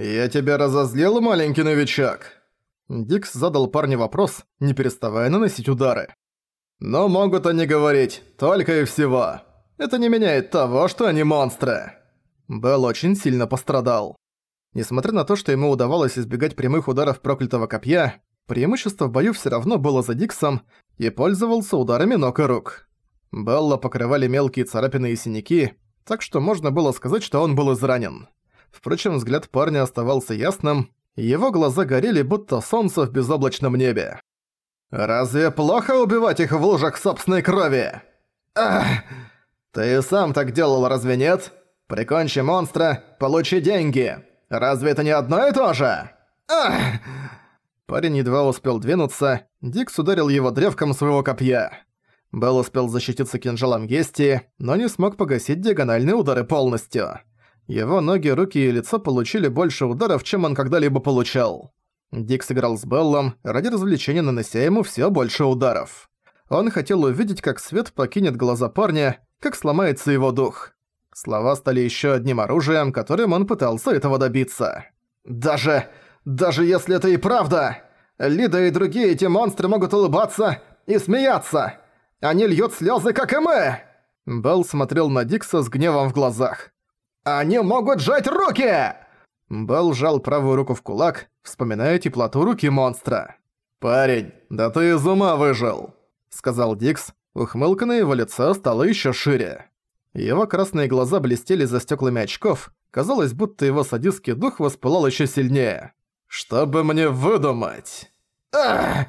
«Я тебя разозлил, маленький новичок?» Дикс задал парню вопрос, не переставая наносить удары. «Но могут они говорить, только и всего. Это не меняет того, что они монстры». Белл очень сильно пострадал. Несмотря на то, что ему удавалось избегать прямых ударов проклятого копья, преимущество в бою всё равно было за Диксом и пользовался ударами ног и рук. Белла покрывали мелкие царапины и синяки, так что можно было сказать, что он был изранен. Впрочем, взгляд парня оставался ясным, его глаза горели, будто солнце в безоблачном небе. «Разве плохо убивать их в лужах собственной крови?» «Ах! Ты сам так делал, разве нет? Прикончи монстра, получи деньги. Разве это не одно и то же?» «Ах!» Парень едва успел двинуться, Дикс ударил его древком своего копья. Белл успел защититься кинжалом Гести, но не смог погасить диагональные удары полностью. Его ноги, руки и лицо получили больше ударов, чем он когда-либо получал. Дик сыграл с Беллом, ради развлечения нанося ему все больше ударов. Он хотел увидеть, как свет покинет глаза парня, как сломается его дух. Слова стали еще одним оружием, которым он пытался этого добиться. «Даже... даже если это и правда! Лида и другие эти монстры могут улыбаться и смеяться! Они льют слезы, как и мы!» Белл смотрел на Дикса с гневом в глазах. «Они могут сжать руки!» Белл сжал правую руку в кулак, вспоминая теплоту руки монстра. «Парень, да ты из ума выжил!» — сказал Дикс. Ухмылка на его лице стала еще шире. Его красные глаза блестели за стеклами очков. Казалось, будто его садистский дух воспылал еще сильнее. «Чтобы мне выдумать!» Ах!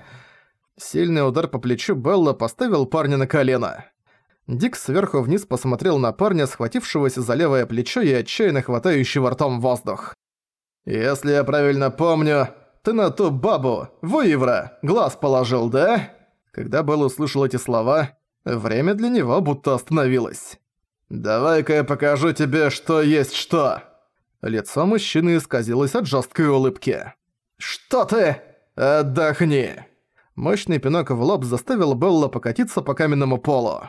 Сильный удар по плечу Белла поставил парня на колено. Дик сверху вниз посмотрел на парня, схватившегося за левое плечо и отчаянно хватающего ртом воздух. «Если я правильно помню, ты на ту бабу, Вуивра, глаз положил, да?» Когда Белл услышал эти слова, время для него будто остановилось. «Давай-ка я покажу тебе, что есть что!» Лицо мужчины исказилось от жесткой улыбки. «Что ты? Отдохни!» Мощный пинок в лоб заставил Белла покатиться по каменному полу.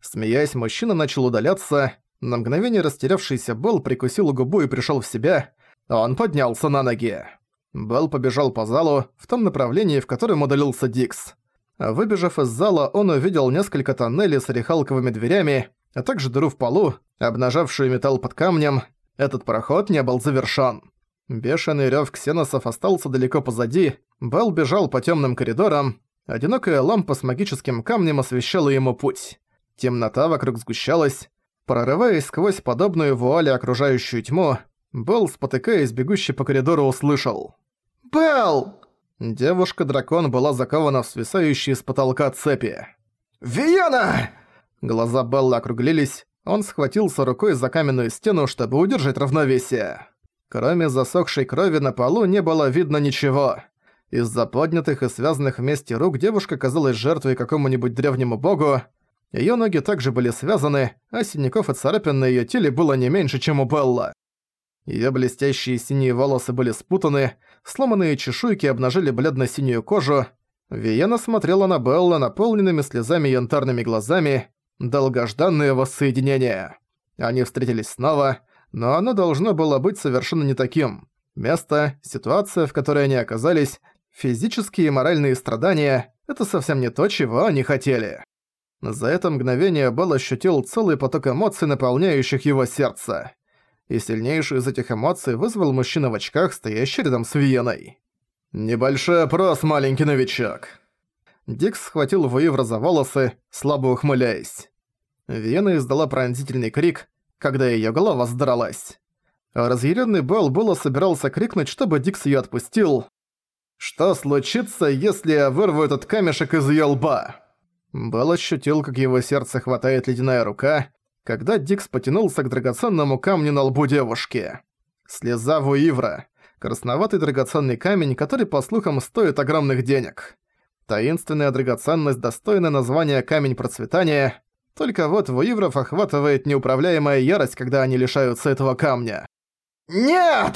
Смеясь, мужчина начал удаляться. На мгновение растерявшийся Белл прикусил губу и пришел в себя. Он поднялся на ноги. Белл побежал по залу, в том направлении, в котором удалился Дикс. Выбежав из зала, он увидел несколько тоннелей с рехалковыми дверями, а также дыру в полу, обнажавшую металл под камнем. Этот проход не был завершён. Бешеный рёв ксеносов остался далеко позади, Белл бежал по тёмным коридорам, одинокая лампа с магическим камнем освещала ему путь. Темнота вокруг сгущалась, прорываясь сквозь подобную вуале окружающую тьму, Белл, спотыкаясь, бегущий по коридору, услышал. «Белл!» Девушка-дракон была закована в свисающие с потолка цепи. «Виена!» Глаза Белла округлились, он схватился рукой за каменную стену, чтобы удержать равновесие. Кроме засохшей крови на полу не было видно ничего. Из-за поднятых и связанных вместе рук девушка казалась жертвой какому-нибудь древнему богу. Её ноги также были связаны, а синяков и царапин на её теле было не меньше, чем у Белла. Её блестящие синие волосы были спутаны, сломанные чешуйки обнажили бледно-синюю кожу. Виена смотрела на Белла наполненными слезами янтарными глазами. Долгожданное воссоединение. Они встретились снова, но оно должно было быть совершенно не таким. Место, ситуация, в которой они оказались, физические и моральные страдания – это совсем не то, чего они хотели. За это мгновение Белл ощутил целый поток эмоций, наполняющих его сердце. И сильнейший из этих эмоций вызвал мужчина в очках, стоящий рядом с Виеной. «Небольшой опрос, маленький новичок». Дикс схватил Вуивра за волосы, слабо ухмыляясь. Виена издала пронзительный крик, когда её голова сдралась. Разъярённый Белл было собирался крикнуть, чтобы Дикс её отпустил. «Что случится, если я вырву этот камешек из её лба?» Белл ощутил, как его сердце хватает ледяная рука, когда Дикс потянулся к драгоценному камню на лбу девушки. Слеза Вуивра. Красноватый драгоценный камень, который, по слухам, стоит огромных денег. Таинственная драгоценность, достойная названия «Камень процветания», только вот Вуивров охватывает неуправляемая ярость, когда они лишаются этого камня. «Нет!»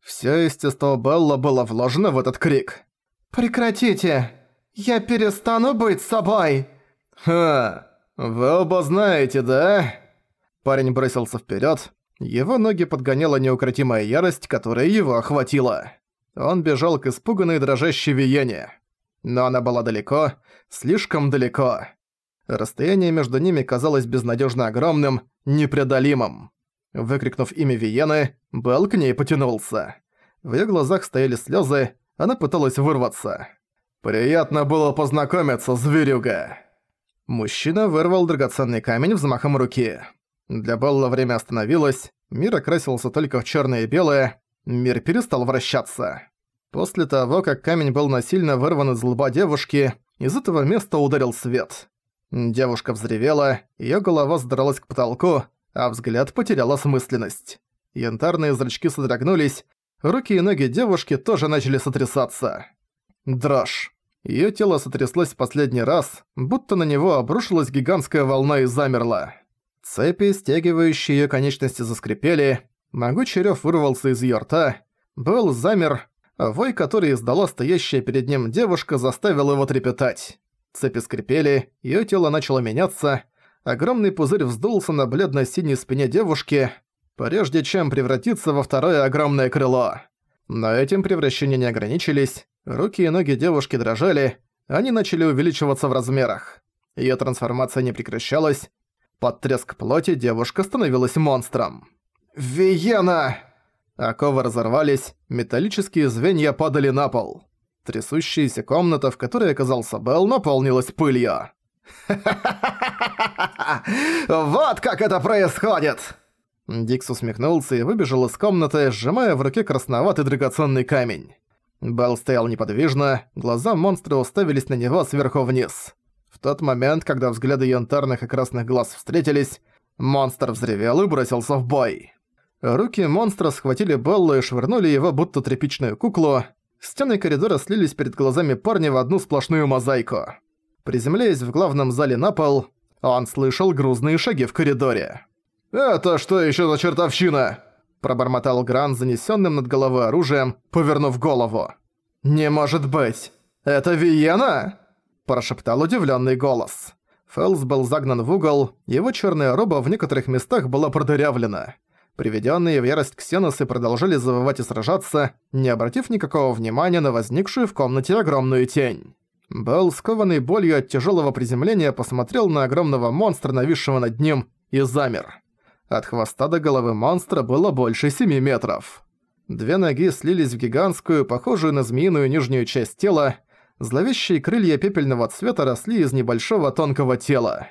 Всё естество Белла было вложено в этот крик. «Прекратите! Я перестану быть собой!» «Ха! Вы оба знаете, да?» Парень бросился вперед. Его ноги подгоняла неукротимая ярость, которая его охватила. Он бежал к испуганной дрожащей Виене. Но она была далеко, слишком далеко. Расстояние между ними казалось безнадежно огромным, непреодолимым. Выкрикнув имя Виены, Белл к ней потянулся. В её глазах стояли слезы, она пыталась вырваться. «Приятно было познакомиться, зверюга!» Мужчина вырвал драгоценный камень взмахом руки. Для Белла время остановилось, мир окрасился только в черное и белое, мир перестал вращаться. После того, как камень был насильно вырван из лба девушки, из этого места ударил свет. Девушка взревела, её голова задралась к потолку, а взгляд потерял осмысленность. Янтарные зрачки содрогнулись, руки и ноги девушки тоже начали сотрясаться. Дрожь. Её тело сотряслось в последний раз, будто на него обрушилась гигантская волна и замерла. Цепи, стягивающие её конечности, заскрипели, могучий рёв вырвался из её рта, был замер, вой, который издала стоящая перед ним девушка, заставил его трепетать. Цепи скрипели, её тело начало меняться, огромный пузырь вздулся на бледно-синей спине девушки, прежде чем превратиться во второе огромное крыло. Но этим превращения не ограничились, руки и ноги девушки дрожали, они начали увеличиваться в размерах. Её трансформация не прекращалась, под треск плоти девушка становилась монстром. «Виена!» Оковы разорвались, металлические звенья падали на пол. Трясущаяся комната, в которой оказался Белл, наполнилась пылью. «Вот как это происходит!» Дикс усмехнулся и выбежал из комнаты, сжимая в руке красноватый драгоценный камень. Белл стоял неподвижно, глаза монстра уставились на него сверху вниз. В тот момент, когда взгляды янтарных и красных глаз встретились, монстр взревел и бросился в бой. Руки монстра схватили Беллу и швырнули его будто тряпичную куклу, Стены коридора слились перед глазами парня в одну сплошную мозаику. Приземляясь в главном зале на пол, он слышал грузные шаги в коридоре. «Это что еще за чертовщина?» Пробормотал Гран занесенным над головой оружием, повернув голову. «Не может быть! Это Виена?» Прошептал удивленный голос. Фэлс был загнан в угол, его черная роба в некоторых местах была продырявлена. Приведенные в ярость ксеносы продолжали завывать и сражаться, не обратив никакого внимания на возникшую в комнате огромную тень. Белл, скованный болью от тяжелого приземления, посмотрел на огромного монстра, нависшего над ним, и замер. От хвоста до головы монстра было больше 7 метров. Две ноги слились в гигантскую, похожую на змеиную нижнюю часть тела. Зловещие крылья пепельного цвета росли из небольшого тонкого тела.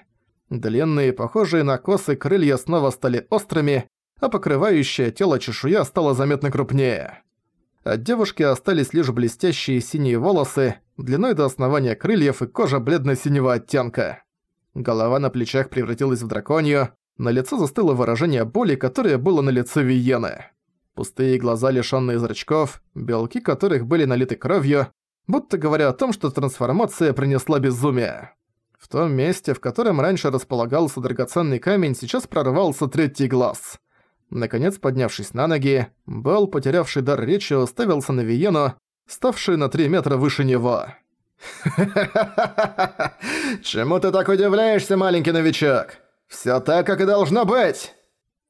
Длинные, похожие на косы крылья снова стали острыми, а покрывающее тело чешуя стала заметно крупнее. От девушки остались лишь блестящие синие волосы, длиной до основания крыльев и кожа бледно-синего оттенка. Голова на плечах превратилась в драконью, на лицо застыло выражение боли, которое было на лице Виены. Пустые глаза, лишённые зрачков, белки которых были налиты кровью, будто говоря о том, что трансформация принесла безумие. В том месте, в котором раньше располагался драгоценный камень, сейчас прорвался третий глаз. Наконец, поднявшись на ноги, Белл, потерявший дар речи, уставился на Виену, ставшую на три метра выше него. Чему ты так удивляешься, маленький новичок? Всё так, как и должно быть!»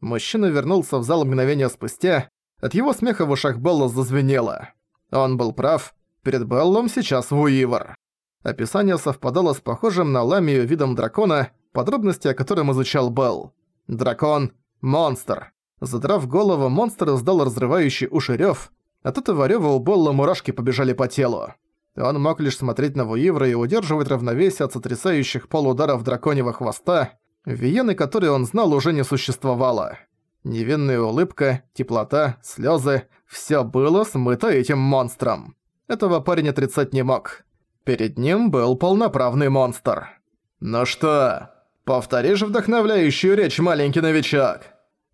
Мужчина вернулся в зал мгновение спустя. От его смеха в ушах Белла зазвенело. Он был прав. Перед Беллом сейчас Вуивор. Описание совпадало с похожим на ламию видом дракона, подробности о котором изучал Белл. Дракон – монстр. Задрав голову, монстр издал разрывающий уши рёв. От этого рёва у Болла мурашки побежали по телу. Он мог лишь смотреть на Вуивра и удерживать равновесие от сотрясающих полударов драконьего хвоста, Виены, которые он знал, уже не существовало. Невинная улыбка, теплота, слёзы – всё было смыто этим монстром. Этого парень отрицать не мог. Перед ним был полноправный монстр. «Ну что, повторишь вдохновляющую речь, маленький новичок?»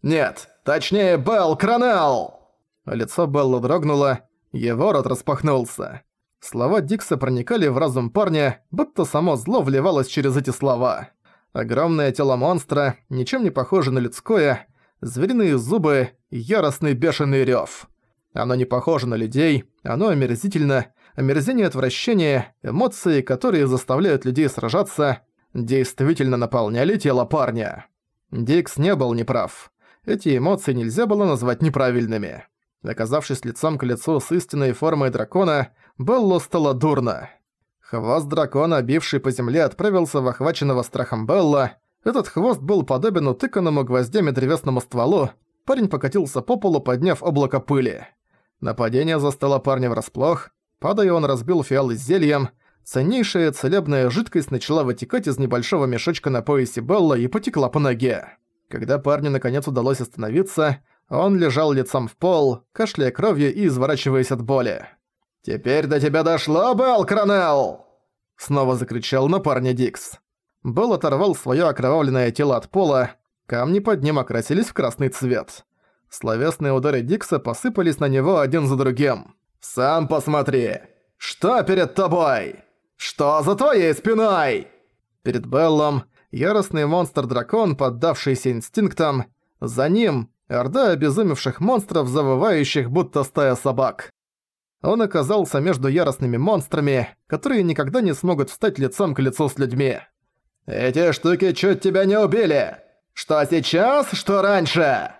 «Нет, точнее, Белл Кронелл!» Лицо Белла дрогнуло, его рот распахнулся. Слова Дикса проникали в разум парня, будто само зло вливалось через эти слова. Огромное тело монстра, ничем не похоже на людское, звериные зубы, яростный бешеный рёв. Оно не похоже на людей, оно омерзительно, омерзение отвращения, эмоции, которые заставляют людей сражаться, действительно наполняли тело парня. Дикс не был неправ. эти эмоции нельзя было назвать неправильными. Оказавшись лицом к лицу с истинной формой дракона, Беллу стало дурно. Хвост дракона, бивший по земле, отправился в охваченного страхом Белла. Этот хвост был подобен утыканному гвоздями древесному стволу. Парень покатился по полу, подняв облако пыли. Нападение застало парня врасплох. Падая, он разбил фиал с зельем. Ценнейшая целебная жидкость начала вытекать из небольшого мешочка на поясе Белла и потекла по ноге. Когда парню наконец удалось остановиться, он лежал лицом в пол, кашляя кровью и изворачиваясь от боли. «Теперь до тебя дошло, Белл Кронелл!» Снова закричал на парня Дикс. Белл оторвал своё окровавленное тело от пола, камни под ним окрасились в красный цвет. Словесные удары Дикса посыпались на него один за другим. «Сам посмотри! Что перед тобой? Что за твоей спиной?» Перед Беллом яростный монстр-дракон, поддавшийся инстинктам, за ним орда обезумевших монстров, завывающих будто стая собак. Он оказался между яростными монстрами, которые никогда не смогут встать лицом к лицу с людьми. «Эти штуки чуть тебя не убили! Что сейчас, что раньше!»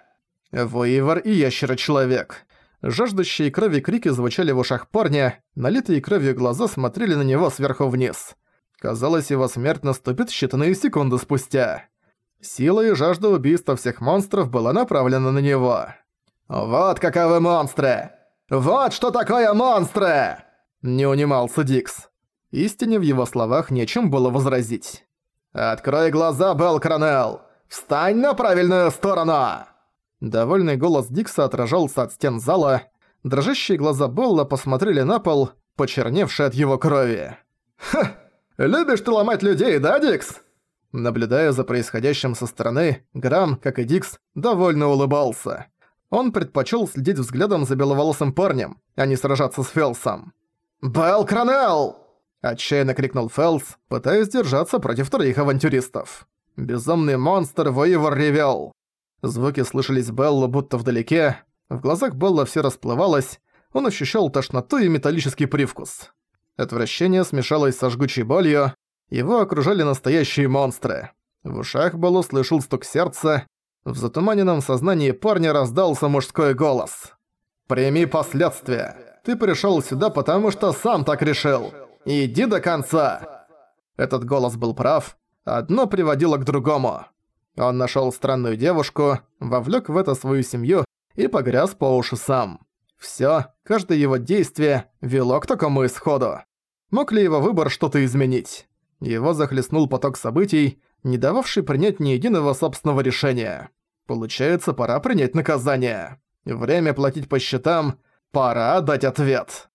Воивор и ящера-человек. Жаждущие крови крики звучали в ушах парня, налитые кровью глаза смотрели на него сверху вниз. Казалось, его смерть наступит считанные секунды спустя. Сила и жажда убийства всех монстров была направлена на него. «Вот каковы монстры! Вот что такое монстры!» Не унимался Дикс. Истине в его словах нечем было возразить. «Открой глаза, Белл Кронелл! Встань на правильную сторону!» Довольный голос Дикса отражался от стен зала. Дрожащие глаза Белла посмотрели на пол, почерневшие от его крови. «Ха! Любишь ты ломать людей, да, Дикс?» Наблюдая за происходящим со стороны, Грамм, как и Дикс, довольно улыбался. Он предпочел следить взглядом за беловолосым парнем, а не сражаться с Фелсом. «Белл Кронелл!» – отчаянно крикнул Фелс, пытаясь держаться против троих авантюристов. Безумный монстр воевор ревел. Звуки слышались Беллу будто вдалеке, в глазах Белла все расплывалось, он ощущал тошноту и металлический привкус. Отвращение смешалось со жгучей болью, его окружали настоящие монстры. В ушах Белл услышал стук сердца, в затуманенном сознании парня раздался мужской голос. «Прими последствия. Ты пришёл сюда, потому что сам так решил. Иди до конца!» Этот голос был прав. Одно приводило к другому. Он нашёл странную девушку, вовлёк в это свою семью и погряз по уши сам. Всё, каждое его действие вело к такому исходу. Мог ли его выбор что-то изменить? Его захлестнул поток событий, не дававший принять ни единого собственного решения. Получается, пора принять наказание. Время платить по счетам, пора дать ответ.